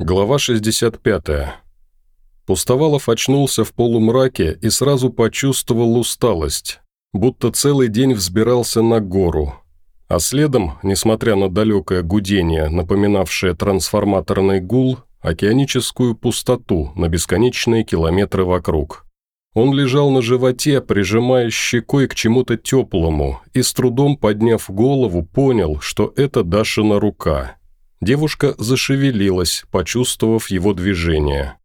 Глава 65. Пустовалов очнулся в полумраке и сразу почувствовал усталость, будто целый день взбирался на гору. А следом, несмотря на далекое гудение, напоминавшее трансформаторный гул, океаническую пустоту на бесконечные километры вокруг. Он лежал на животе, прижимая щекой к чему-то теплому, и с трудом подняв голову, понял, что это Дашина рука – Девушка зашевелилась, почувствовав его движение.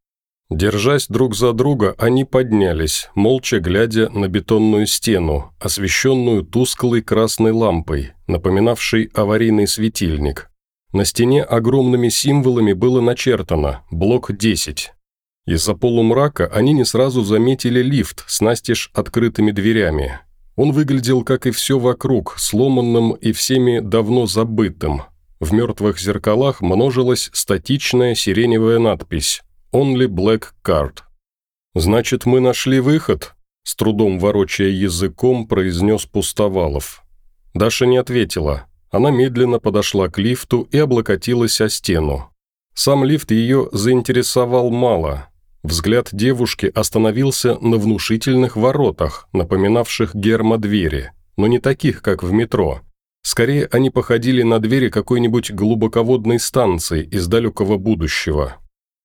Держась друг за друга, они поднялись, молча глядя на бетонную стену, освещенную тусклой красной лампой, напоминавшей аварийный светильник. На стене огромными символами было начертано «Блок 10». Из-за полумрака они не сразу заметили лифт с настежь открытыми дверями. Он выглядел, как и все вокруг, сломанным и всеми давно забытым, в мертвых зеркалах множилась статичная сиреневая надпись «Only Black Card». «Значит, мы нашли выход?» С трудом ворочая языком, произнес Пустовалов. Даша не ответила. Она медленно подошла к лифту и облокотилась о стену. Сам лифт ее заинтересовал мало. Взгляд девушки остановился на внушительных воротах, напоминавших гермодвери, но не таких, как в метро. Скорее, они походили на двери какой-нибудь глубоководной станции из далекого будущего.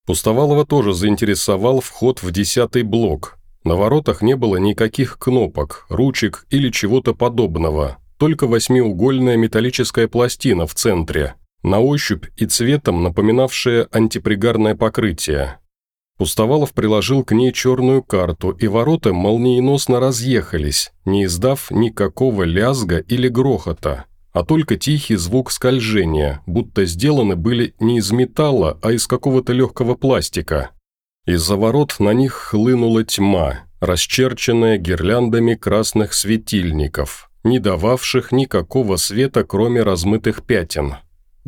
Пустовалова тоже заинтересовал вход в десятый блок. На воротах не было никаких кнопок, ручек или чего-то подобного, только восьмиугольная металлическая пластина в центре, на ощупь и цветом напоминавшая антипригарное покрытие. Пустовалов приложил к ней черную карту, и ворота молниеносно разъехались, не издав никакого лязга или грохота а только тихий звук скольжения, будто сделаны были не из металла, а из какого-то легкого пластика. Из-за ворот на них хлынула тьма, расчерченная гирляндами красных светильников, не дававших никакого света, кроме размытых пятен.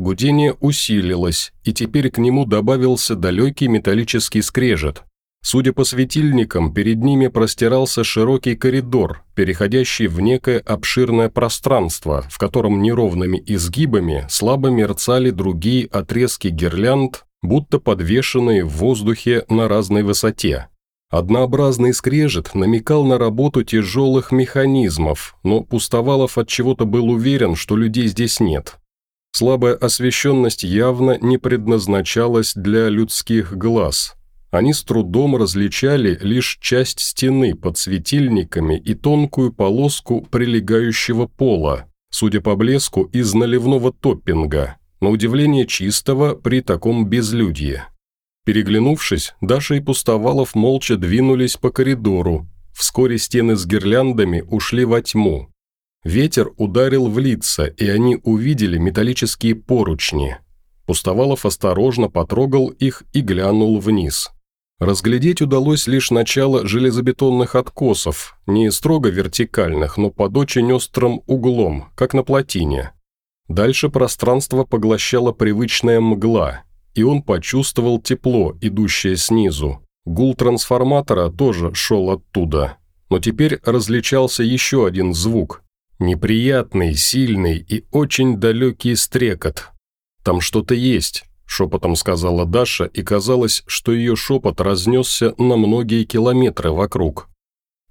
Гудение усилилось, и теперь к нему добавился далекий металлический скрежет, Судя по светильникам, перед ними простирался широкий коридор, переходящий в некое обширное пространство, в котором неровными изгибами слабо мерцали другие отрезки гирлянд, будто подвешенные в воздухе на разной высоте. Однообразный скрежет намекал на работу тяжелых механизмов, но Пустовалов от чего-то был уверен, что людей здесь нет. Слабая освещенность явно не предназначалась для людских глаз – они с трудом различали лишь часть стены под светильниками и тонкую полоску прилегающего пола, судя по блеску, из наливного топпинга, на удивление чистого при таком безлюдье. Переглянувшись, Даша и Пустовалов молча двинулись по коридору. Вскоре стены с гирляндами ушли во тьму. Ветер ударил в лица, и они увидели металлические поручни. Пустовалов осторожно потрогал их и глянул вниз. Разглядеть удалось лишь начало железобетонных откосов, не строго вертикальных, но под очень острым углом, как на плотине. Дальше пространство поглощала привычная мгла, и он почувствовал тепло, идущее снизу. Гул трансформатора тоже шел оттуда. Но теперь различался еще один звук. Неприятный, сильный и очень далекий стрекот. Там что-то есть, шепотом сказала Даша, и казалось, что ее шепот разнесся на многие километры вокруг.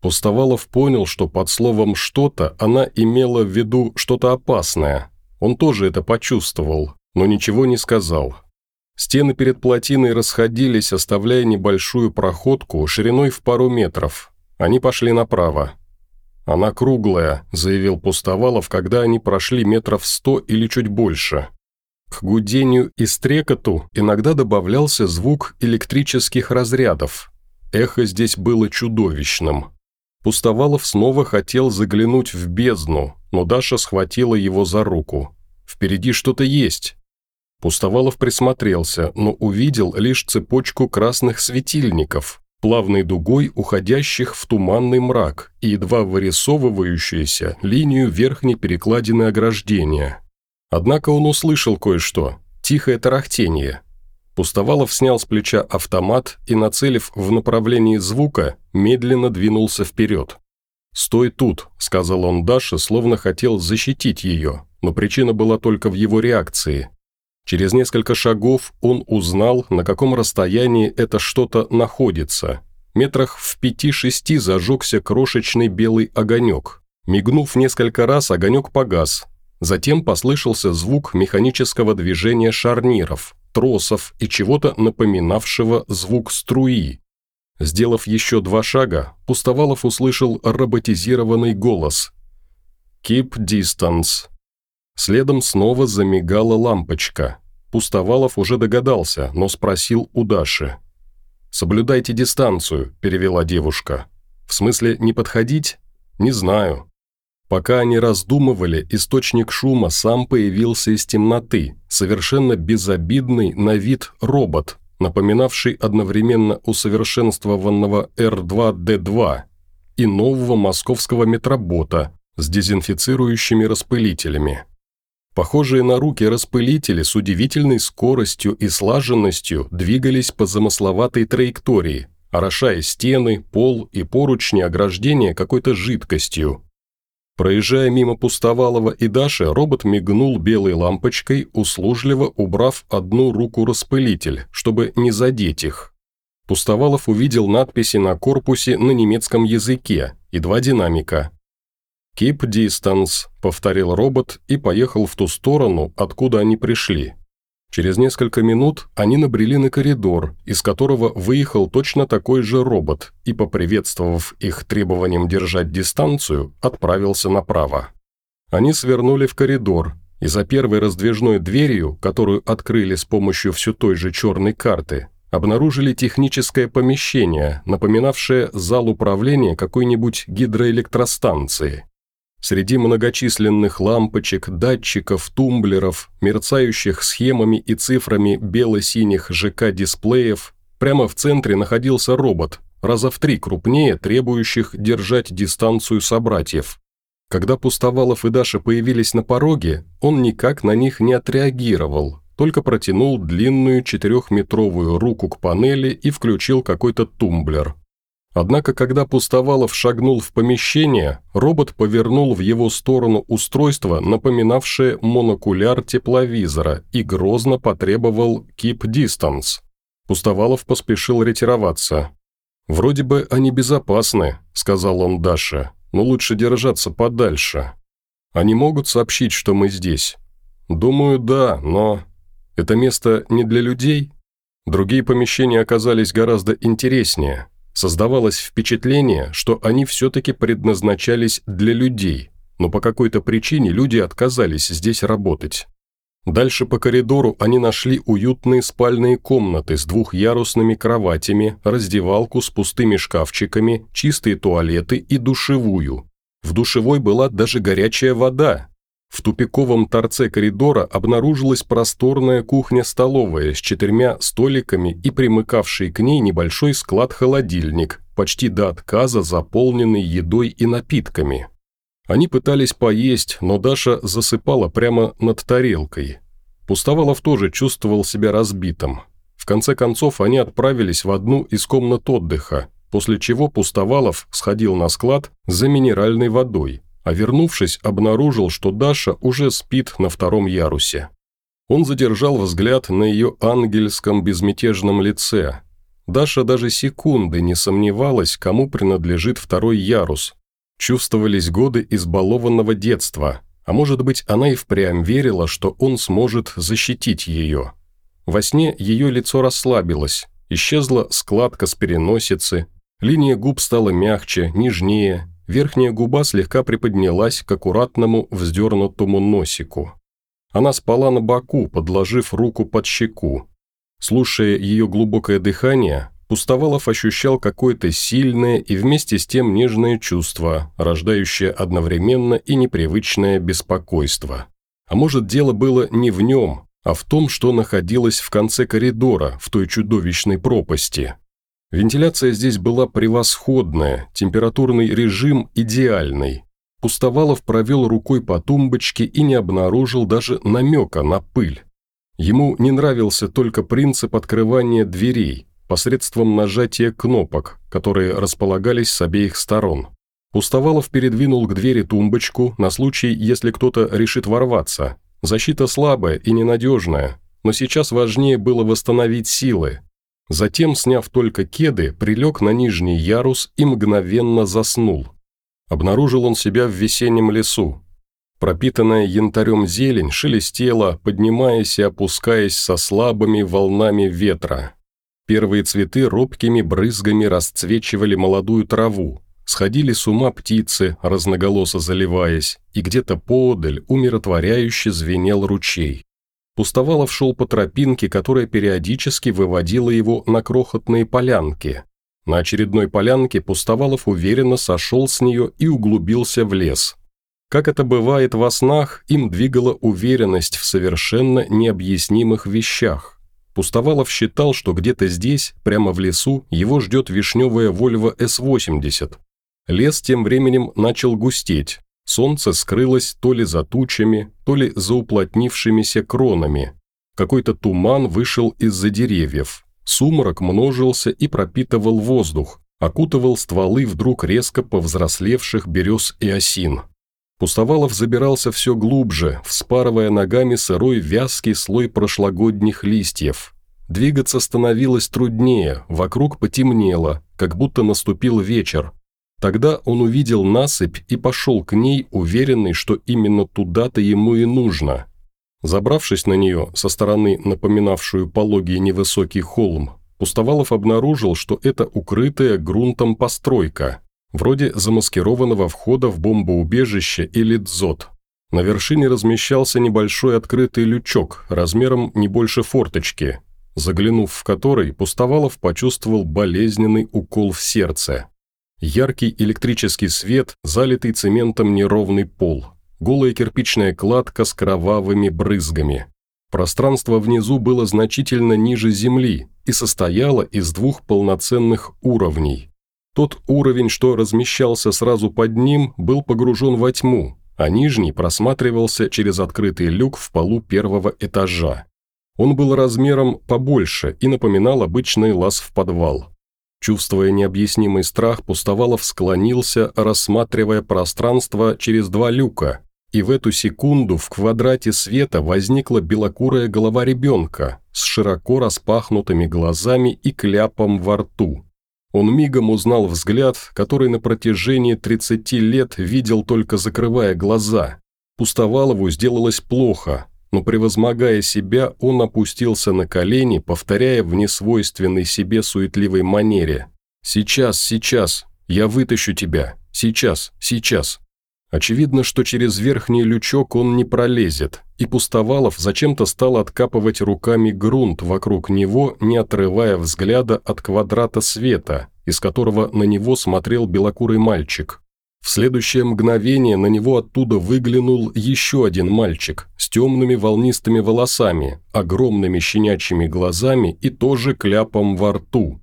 Пустовалов понял, что под словом «что-то» она имела в виду что-то опасное. Он тоже это почувствовал, но ничего не сказал. Стены перед плотиной расходились, оставляя небольшую проходку шириной в пару метров. Они пошли направо. «Она круглая», – заявил Пустовалов, когда они прошли метров сто или чуть больше. К гудению и стрекоту иногда добавлялся звук электрических разрядов. Эхо здесь было чудовищным. Пустовалов снова хотел заглянуть в бездну, но Даша схватила его за руку. «Впереди что-то есть». Пустовалов присмотрелся, но увидел лишь цепочку красных светильников, плавной дугой уходящих в туманный мрак и едва вырисовывающуюся линию верхней перекладины ограждения. Однако он услышал кое-что, тихое тарахтение. Пустовалов снял с плеча автомат и, нацелив в направлении звука, медленно двинулся вперед. «Стой тут», – сказал он Даше, словно хотел защитить ее, но причина была только в его реакции. Через несколько шагов он узнал, на каком расстоянии это что-то находится. Метрах в пяти-шести зажегся крошечный белый огонек. Мигнув несколько раз, огонек погас. Затем послышался звук механического движения шарниров, тросов и чего-то напоминавшего звук струи. Сделав еще два шага, Пустовалов услышал роботизированный голос. «Keep distance». Следом снова замигала лампочка. Пустовалов уже догадался, но спросил у Даши. «Соблюдайте дистанцию», – перевела девушка. «В смысле, не подходить? Не знаю». Пока они раздумывали, источник шума сам появился из темноты, совершенно безобидный на вид робот, напоминавший одновременно усовершенствованного Р-2Д2 и нового московского метробота с дезинфицирующими распылителями. Похожие на руки распылители с удивительной скоростью и слаженностью двигались по замысловатой траектории, орошая стены, пол и поручни ограждения какой-то жидкостью. Проезжая мимо Пустовалова и Даши, робот мигнул белой лампочкой, услужливо убрав одну руку-распылитель, чтобы не задеть их. Пустовалов увидел надписи на корпусе на немецком языке и два динамика. «Keep distance», – повторил робот и поехал в ту сторону, откуда они пришли. Через несколько минут они набрели на коридор, из которого выехал точно такой же робот и, поприветствовав их требованием держать дистанцию, отправился направо. Они свернули в коридор, и за первой раздвижной дверью, которую открыли с помощью все той же черной карты, обнаружили техническое помещение, напоминавшее зал управления какой-нибудь гидроэлектростанции. Среди многочисленных лампочек, датчиков, тумблеров, мерцающих схемами и цифрами бело-синих ЖК-дисплеев, прямо в центре находился робот, раза в три крупнее, требующих держать дистанцию собратьев. Когда Пустовалов и Даша появились на пороге, он никак на них не отреагировал, только протянул длинную четырехметровую руку к панели и включил какой-то тумблер. Однако, когда Пустовалов шагнул в помещение, робот повернул в его сторону устройство, напоминавшее монокуляр тепловизора, и грозно потребовал «keep distance». Пустовалов поспешил ретироваться. «Вроде бы они безопасны», – сказал он Даше, – «но лучше держаться подальше. Они могут сообщить, что мы здесь?» «Думаю, да, но...» «Это место не для людей?» Другие помещения оказались гораздо интереснее – Создавалось впечатление, что они все-таки предназначались для людей, но по какой-то причине люди отказались здесь работать. Дальше по коридору они нашли уютные спальные комнаты с двухъярусными кроватями, раздевалку с пустыми шкафчиками, чистые туалеты и душевую. В душевой была даже горячая вода, в тупиковом торце коридора обнаружилась просторная кухня-столовая с четырьмя столиками и примыкавший к ней небольшой склад-холодильник, почти до отказа заполненный едой и напитками. Они пытались поесть, но Даша засыпала прямо над тарелкой. Пустовалов тоже чувствовал себя разбитым. В конце концов они отправились в одну из комнат отдыха, после чего Пустовалов сходил на склад за минеральной водой – а вернувшись, обнаружил, что Даша уже спит на втором ярусе. Он задержал взгляд на ее ангельском безмятежном лице. Даша даже секунды не сомневалась, кому принадлежит второй ярус. Чувствовались годы избалованного детства, а может быть, она и впрямь верила, что он сможет защитить ее. Во сне ее лицо расслабилось, исчезла складка с переносицы, линия губ стала мягче, нежнее, Верхняя губа слегка приподнялась к аккуратному вздернутому носику. Она спала на боку, подложив руку под щеку. Слушая ее глубокое дыхание, Пустовалов ощущал какое-то сильное и вместе с тем нежное чувство, рождающее одновременно и непривычное беспокойство. А может, дело было не в нем, а в том, что находилось в конце коридора, в той чудовищной пропасти. Вентиляция здесь была превосходная, температурный режим идеальный. Пустовалов провел рукой по тумбочке и не обнаружил даже намека на пыль. Ему не нравился только принцип открывания дверей посредством нажатия кнопок, которые располагались с обеих сторон. Пустовалов передвинул к двери тумбочку на случай, если кто-то решит ворваться. Защита слабая и ненадежная, но сейчас важнее было восстановить силы. Затем, сняв только кеды, прилег на нижний ярус и мгновенно заснул. Обнаружил он себя в весеннем лесу. Пропитанная янтарем зелень шелестела, поднимаясь и опускаясь со слабыми волнами ветра. Первые цветы робкими брызгами расцвечивали молодую траву, сходили с ума птицы, разноголосо заливаясь, и где-то поодаль умиротворяюще звенел ручей. Пустовалов шел по тропинке, которая периодически выводила его на крохотные полянки. На очередной полянке Пустовалов уверенно сошел с нее и углубился в лес. Как это бывает во снах, им двигала уверенность в совершенно необъяснимых вещах. Пустовалов считал, что где-то здесь, прямо в лесу, его ждет вишневая Вольво С-80. Лес тем временем начал густеть. Солнце скрылось то ли за тучами, то ли за уплотнившимися кронами. Какой-то туман вышел из-за деревьев. Сумрак множился и пропитывал воздух, окутывал стволы вдруг резко повзрослевших берез и осин. Пустовалов забирался все глубже, вспарывая ногами сырой вязкий слой прошлогодних листьев. Двигаться становилось труднее, вокруг потемнело, как будто наступил вечер. Тогда он увидел насыпь и пошел к ней, уверенный, что именно туда-то ему и нужно. Забравшись на нее, со стороны напоминавшую пологий невысокий холм, Пустовалов обнаружил, что это укрытая грунтом постройка вроде замаскированного входа в бомбоубежище или дзот. На вершине размещался небольшой открытый лючок размером не больше форточки, заглянув в который, Пустовалов почувствовал болезненный укол в сердце. Яркий электрический свет, залитый цементом неровный пол, голая кирпичная кладка с кровавыми брызгами. Пространство внизу было значительно ниже земли и состояло из двух полноценных уровней, тот уровень, что размещался сразу под ним, был погружен во тьму, а нижний просматривался через открытый люк в полу первого этажа. Он был размером побольше и напоминал обычный лаз в подвал. Чувствуя необъяснимый страх, Пустовалов склонился, рассматривая пространство через два люка, и в эту секунду в квадрате света возникла белокурая голова ребенка с широко распахнутыми глазами и кляпом во рту. Он мигом узнал взгляд, который на протяжении 30 лет видел только закрывая глаза. Пустовалову сделалось плохо, но превозмогая себя, он опустился на колени, повторяя в несвойственной себе суетливой манере. «Сейчас, сейчас, я вытащу тебя, сейчас, сейчас». Очевидно, что через верхний лючок он не пролезет, и Пустовалов зачем-то стал откапывать руками грунт вокруг него, не отрывая взгляда от квадрата света, из которого на него смотрел белокурый мальчик. В следующее мгновение на него оттуда выглянул еще один мальчик с темными волнистыми волосами, огромными щенячьими глазами и тоже кляпом во рту.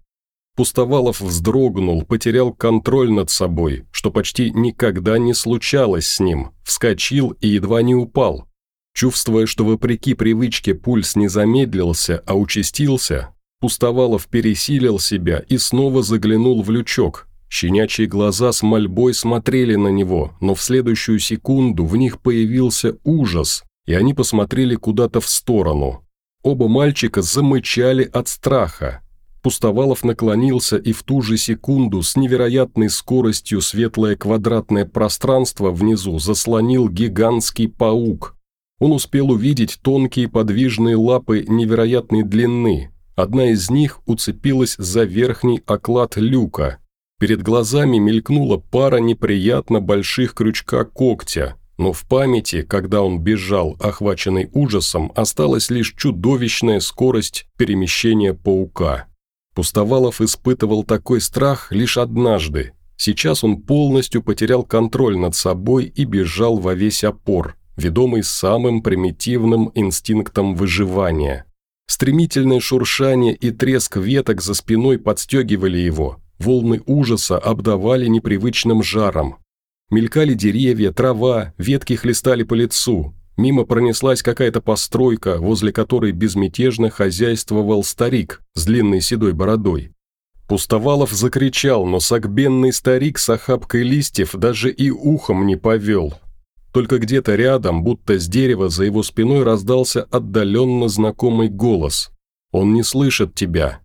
Пустовалов вздрогнул, потерял контроль над собой, что почти никогда не случалось с ним, вскочил и едва не упал. Чувствуя, что вопреки привычке пульс не замедлился, а участился, Пустовалов пересилил себя и снова заглянул в лючок. Щенячьи глаза с мольбой смотрели на него, но в следующую секунду в них появился ужас, и они посмотрели куда-то в сторону. Оба мальчика замычали от страха, Пустовалов наклонился и в ту же секунду с невероятной скоростью светлое квадратное пространство внизу заслонил гигантский паук. Он успел увидеть тонкие подвижные лапы невероятной длины. Одна из них уцепилась за верхний оклад люка. Перед глазами мелькнула пара неприятно больших крючка когтя, но в памяти, когда он бежал, охваченный ужасом, осталась лишь чудовищная скорость перемещения паука. Пустовалов испытывал такой страх лишь однажды. Сейчас он полностью потерял контроль над собой и бежал во весь опор, ведомый самым примитивным инстинктом выживания. Стремительное шуршание и треск веток за спиной подстегивали его, волны ужаса обдавали непривычным жаром. Мелькали деревья, трава, ветки хлестали по лицу, Мимо пронеслась какая-то постройка, возле которой безмятежно хозяйствовал старик с длинной седой бородой. Пустовалов закричал, но сагбенный старик с охапкой листьев даже и ухом не повел. Только где-то рядом, будто с дерева за его спиной раздался отдаленно знакомый голос. «Он не слышит тебя».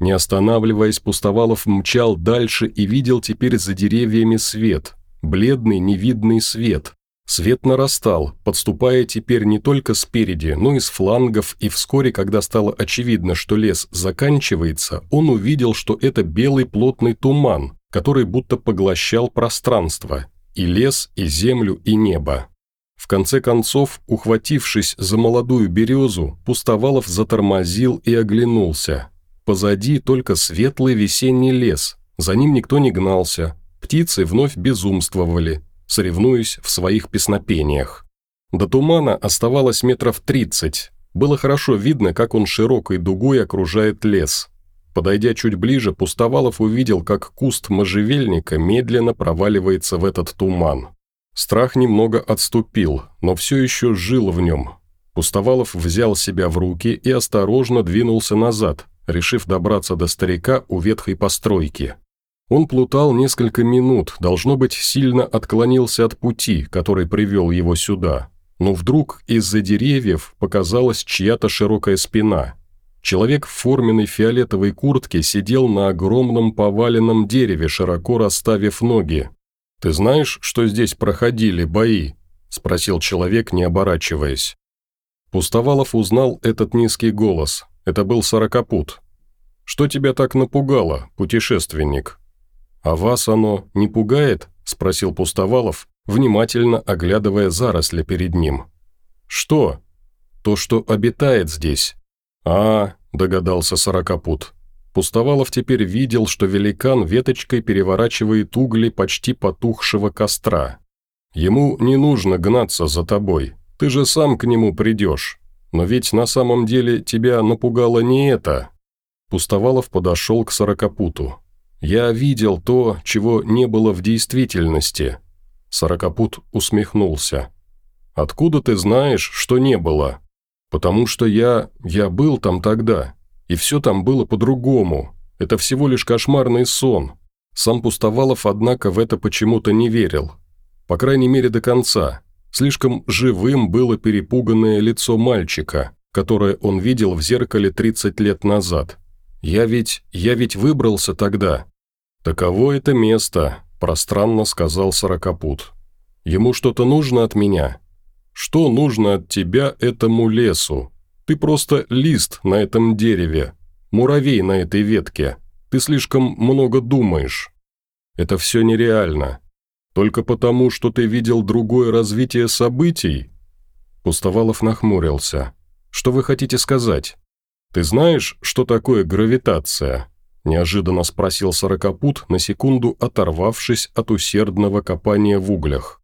Не останавливаясь, Пустовалов мчал дальше и видел теперь за деревьями свет. Бледный невидный свет. Свет нарастал, подступая теперь не только спереди, но и с флангов, и вскоре, когда стало очевидно, что лес заканчивается, он увидел, что это белый плотный туман, который будто поглощал пространство, и лес, и землю, и небо. В конце концов, ухватившись за молодую березу, Пустовалов затормозил и оглянулся. Позади только светлый весенний лес, за ним никто не гнался, птицы вновь безумствовали, соревнуясь в своих песнопениях. До тумана оставалось метров тридцать. Было хорошо видно, как он широкой дугой окружает лес. Подойдя чуть ближе, Пустовалов увидел, как куст можжевельника медленно проваливается в этот туман. Страх немного отступил, но все еще жил в нем. Пустовалов взял себя в руки и осторожно двинулся назад, решив добраться до старика у ветхой постройки. Он плутал несколько минут, должно быть, сильно отклонился от пути, который привел его сюда. Но вдруг из-за деревьев показалась чья-то широкая спина. Человек в форменной фиолетовой куртке сидел на огромном поваленном дереве, широко расставив ноги. «Ты знаешь, что здесь проходили бои?» – спросил человек, не оборачиваясь. Пустовалов узнал этот низкий голос. Это был сорокопут. «Что тебя так напугало, путешественник?» «А вас оно не пугает?» – спросил Пустовалов, внимательно оглядывая заросли перед ним. «Что?» «То, что обитает здесь». «А, – догадался Сорокопут. Пустовалов теперь видел, что великан веточкой переворачивает угли почти потухшего костра. «Ему не нужно гнаться за тобой, ты же сам к нему придешь. Но ведь на самом деле тебя напугало не это». Пустовалов подошел к Сорокопуту. «Я видел то, чего не было в действительности». Сорокопут усмехнулся. «Откуда ты знаешь, что не было?» Потому что я... я был там тогда, и все там было по-другому. Это всего лишь кошмарный сон. Сам Пустовалов, однако, в это почему-то не верил. По крайней мере, до конца. Слишком живым было перепуганное лицо мальчика, которое он видел в зеркале 30 лет назад. «Я ведь... я ведь выбрался тогда». «Таково это место», – пространно сказал Сорокопут. «Ему что-то нужно от меня?» Что нужно от тебя этому лесу? Ты просто лист на этом дереве, муравей на этой ветке. Ты слишком много думаешь. Это все нереально. Только потому, что ты видел другое развитие событий?» Пустовалов нахмурился. «Что вы хотите сказать? Ты знаешь, что такое гравитация?» Неожиданно спросил Сорокопут, на секунду оторвавшись от усердного копания в углях.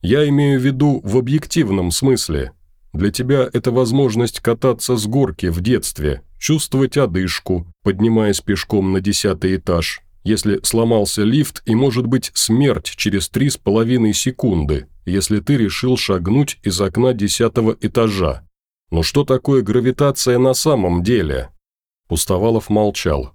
Я имею в виду в объективном смысле. Для тебя это возможность кататься с горки в детстве, чувствовать одышку, поднимаясь пешком на десятый этаж, если сломался лифт и может быть смерть через три с половиной секунды, если ты решил шагнуть из окна десятого этажа. Но что такое гравитация на самом деле? Пустовалов молчал.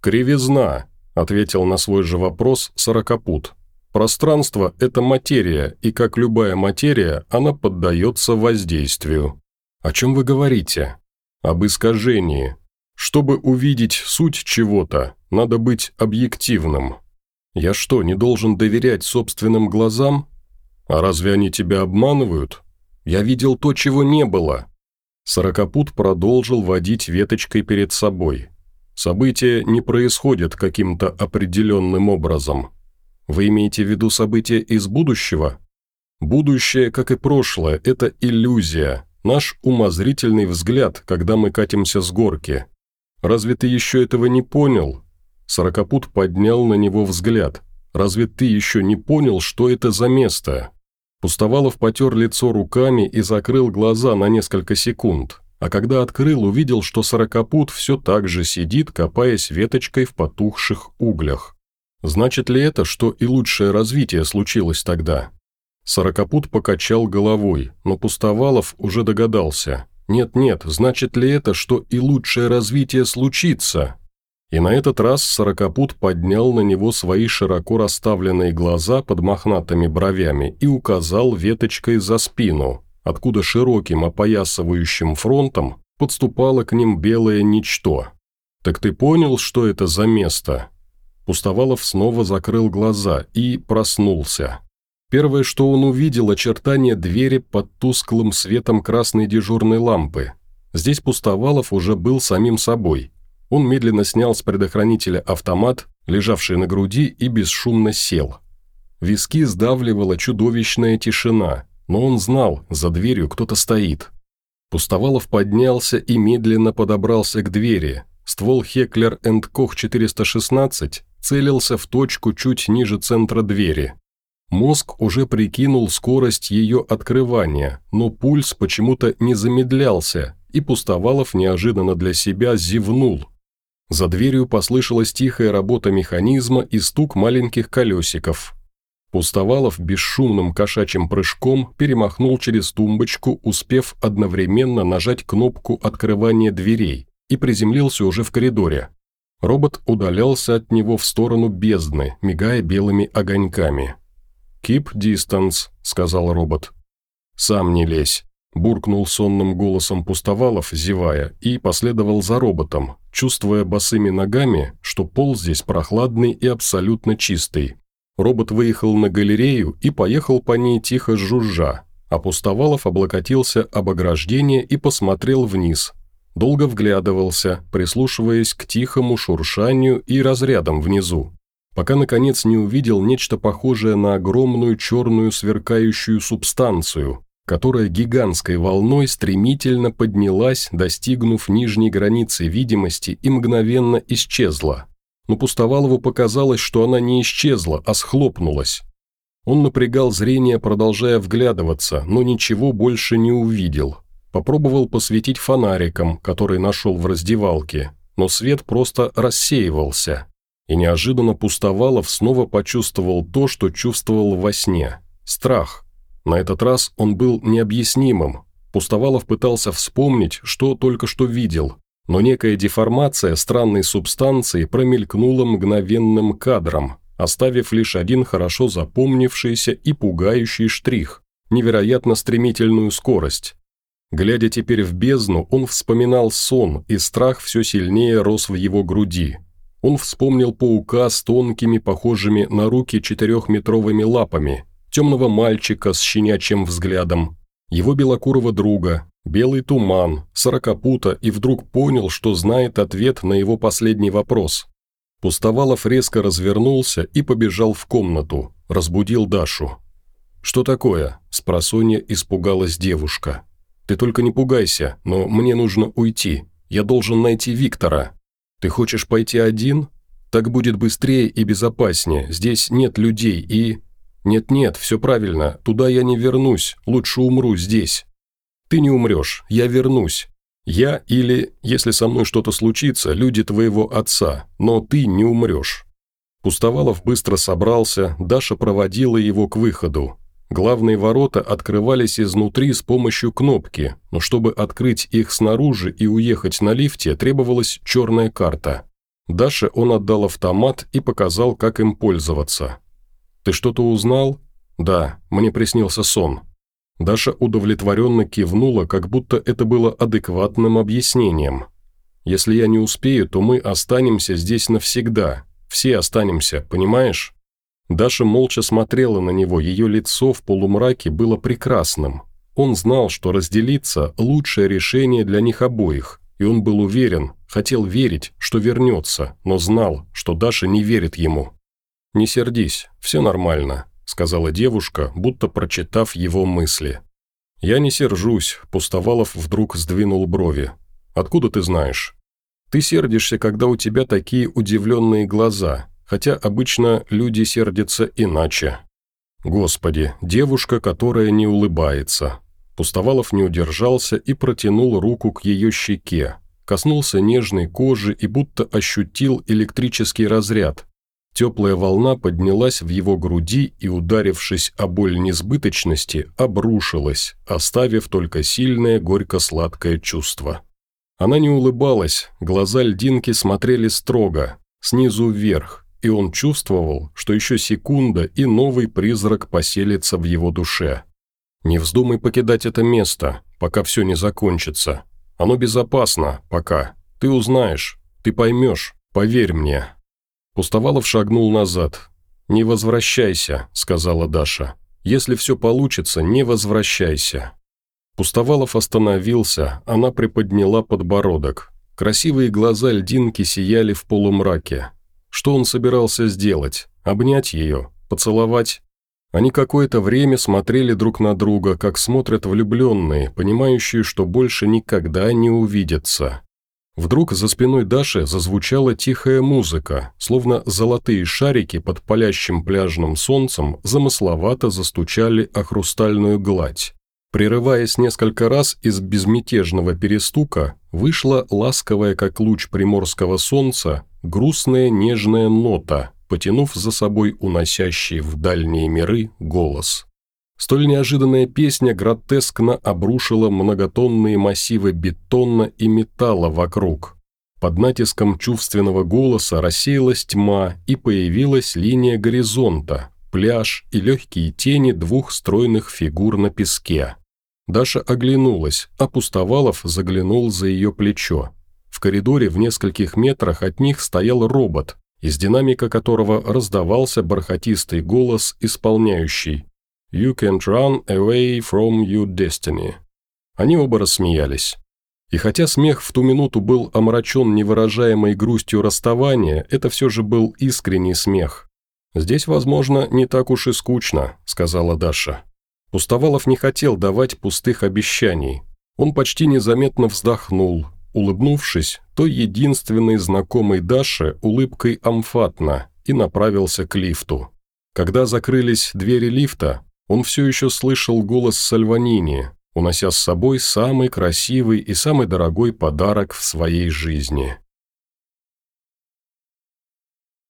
«Кривизна», – ответил на свой же вопрос Сорокопут. Пространство – это материя, и как любая материя, она поддается воздействию. О чем вы говорите? Об искажении. Чтобы увидеть суть чего-то, надо быть объективным. Я что, не должен доверять собственным глазам? А разве они тебя обманывают? Я видел то, чего не было. Сорокопут продолжил водить веточкой перед собой. События не происходят каким-то определенным образом. Вы имеете в виду события из будущего? Будущее, как и прошлое, это иллюзия, наш умозрительный взгляд, когда мы катимся с горки. Разве ты еще этого не понял? Сорокопут поднял на него взгляд. Разве ты еще не понял, что это за место? Пустовалов потер лицо руками и закрыл глаза на несколько секунд. А когда открыл, увидел, что сорокопут все так же сидит, копаясь веточкой в потухших углях. Значит ли это, что и лучшее развитие случилось тогда? Сорокопут покачал головой, но Пустовалов уже догадался. Нет-нет, значит ли это, что и лучшее развитие случится? И на этот раз Сорокопут поднял на него свои широко расставленные глаза под мохнатыми бровями и указал веточкой за спину, откуда широким опоясывающим фронтом подступало к ним белое ничто. «Так ты понял, что это за место?» Пустовалов снова закрыл глаза и проснулся. Первое, что он увидел, очертание двери под тусклым светом красной дежурной лампы. Здесь Пустовалов уже был самим собой – он медленно снял с предохранителя автомат, лежавший на груди, и бесшумно сел. Виски сдавливала чудовищная тишина, но он знал, за дверью кто-то стоит. Пустовалов поднялся и медленно подобрался к двери. Ствол энд Кох 416 целился в точку чуть ниже центра двери. Мозг уже прикинул скорость ее открывания, но пульс почему-то не замедлялся, и Пустовалов неожиданно для себя зевнул, за дверью послышалась тихая работа механизма и стук маленьких колесиков. Пустовалов бесшумным кошачьим прыжком перемахнул через тумбочку, успев одновременно нажать кнопку открывания дверей и приземлился уже в коридоре. Робот удалялся от него в сторону бездны, мигая белыми огоньками. «Keep distance», — сказал робот. «Сам не лезь», Буркнул сонным голосом Пустовалов, зевая, и последовал за роботом, чувствуя босыми ногами, что пол здесь прохладный и абсолютно чистый. Робот выехал на галерею и поехал по ней тихо жужжа, а Пустовалов облокотился об ограждение и посмотрел вниз. Долго вглядывался, прислушиваясь к тихому шуршанию и разрядам внизу, пока, наконец, не увидел нечто похожее на огромную черную сверкающую субстанцию, которая гигантской волной стремительно поднялась, достигнув нижней границы видимости и мгновенно исчезла. Но Пустовалову показалось, что она не исчезла, а схлопнулась. Он напрягал зрение, продолжая вглядываться, но ничего больше не увидел. Попробовал посветить фонариком, который нашел в раздевалке, но свет просто рассеивался. И неожиданно Пустовалов снова почувствовал то, что чувствовал во сне – страх – на этот раз он был необъяснимым. Пустовалов пытался вспомнить, что только что видел, но некая деформация странной субстанции промелькнула мгновенным кадром, оставив лишь один хорошо запомнившийся и пугающий штрих – невероятно стремительную скорость. Глядя теперь в бездну, он вспоминал сон, и страх все сильнее рос в его груди. Он вспомнил паука с тонкими, похожими на руки четырехметровыми лапами – темного мальчика с щенячьим взглядом, его белокурого друга, белый туман, сорокопута и вдруг понял, что знает ответ на его последний вопрос. Пустовалов резко развернулся и побежал в комнату, разбудил Дашу. «Что такое?» – спросонья испугалась девушка. «Ты только не пугайся, но мне нужно уйти. Я должен найти Виктора. Ты хочешь пойти один? Так будет быстрее и безопаснее. Здесь нет людей и...» «Нет-нет, все правильно, туда я не вернусь, лучше умру здесь». «Ты не умрешь, я вернусь. Я или, если со мной что-то случится, люди твоего отца, но ты не умрешь». Пустовалов быстро собрался, Даша проводила его к выходу. Главные ворота открывались изнутри с помощью кнопки, но чтобы открыть их снаружи и уехать на лифте, требовалась черная карта. Даше он отдал автомат и показал, как им пользоваться. «Ты что-то узнал?» «Да, мне приснился сон». Даша удовлетворенно кивнула, как будто это было адекватным объяснением. «Если я не успею, то мы останемся здесь навсегда. Все останемся, понимаешь?» Даша молча смотрела на него, ее лицо в полумраке было прекрасным. Он знал, что разделиться – лучшее решение для них обоих, и он был уверен, хотел верить, что вернется, но знал, что Даша не верит ему. «Не сердись, все нормально», – сказала девушка, будто прочитав его мысли. «Я не сержусь», – Пустовалов вдруг сдвинул брови. «Откуда ты знаешь?» «Ты сердишься, когда у тебя такие удивленные глаза, хотя обычно люди сердятся иначе». «Господи, девушка, которая не улыбается». Пустовалов не удержался и протянул руку к ее щеке, коснулся нежной кожи и будто ощутил электрический разряд, Теплая волна поднялась в его груди и, ударившись о боль несбыточности, обрушилась, оставив только сильное горько-сладкое чувство. Она не улыбалась, глаза льдинки смотрели строго, снизу вверх, и он чувствовал, что еще секунда, и новый призрак поселится в его душе. «Не вздумай покидать это место, пока все не закончится. Оно безопасно, пока. Ты узнаешь, ты поймешь, поверь мне». Пустовалов шагнул назад. «Не возвращайся», — сказала Даша. «Если все получится, не возвращайся». Пустовалов остановился, она приподняла подбородок. Красивые глаза льдинки сияли в полумраке. Что он собирался сделать? Обнять ее? Поцеловать? Они какое-то время смотрели друг на друга, как смотрят влюбленные, понимающие, что больше никогда не увидятся. Вдруг за спиной Даши зазвучала тихая музыка, словно золотые шарики под палящим пляжным солнцем замысловато застучали о хрустальную гладь. Прерываясь несколько раз из безмятежного перестука, вышла ласковая, как луч приморского солнца, грустная нежная нота, потянув за собой уносящий в дальние миры голос. Столь неожиданная песня гротескно обрушила многотонные массивы бетона и металла вокруг. Под натиском чувственного голоса рассеялась тьма и появилась линия горизонта, пляж и легкие тени двух стройных фигур на песке. Даша оглянулась, а Пустовалов заглянул за ее плечо. В коридоре в нескольких метрах от них стоял робот, из динамика которого раздавался бархатистый голос, исполняющий «You can't run away from your destiny». Они оба рассмеялись. И хотя смех в ту минуту был омрачен невыражаемой грустью расставания, это все же был искренний смех. «Здесь, возможно, не так уж и скучно», — сказала Даша. Пустовалов не хотел давать пустых обещаний. Он почти незаметно вздохнул, улыбнувшись той единственной знакомой Даше улыбкой амфатно и направился к лифту. Когда закрылись двери лифта, он все еще слышал голос Сальванини, унося с собой самый красивый и самый дорогой подарок в своей жизни –